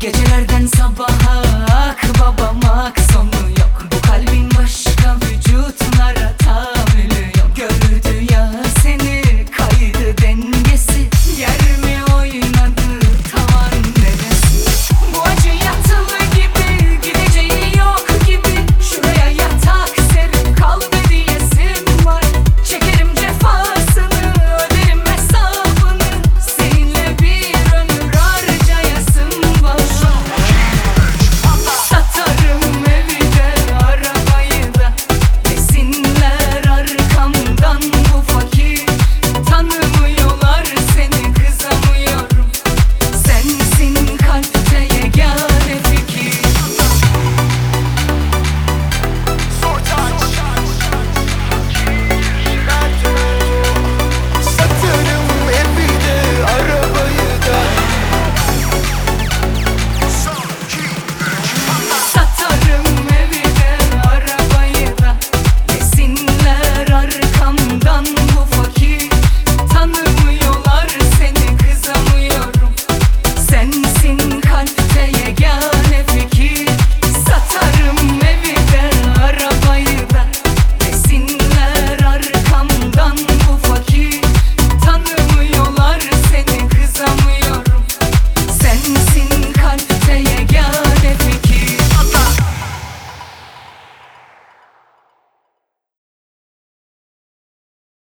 Gecelerden sabaha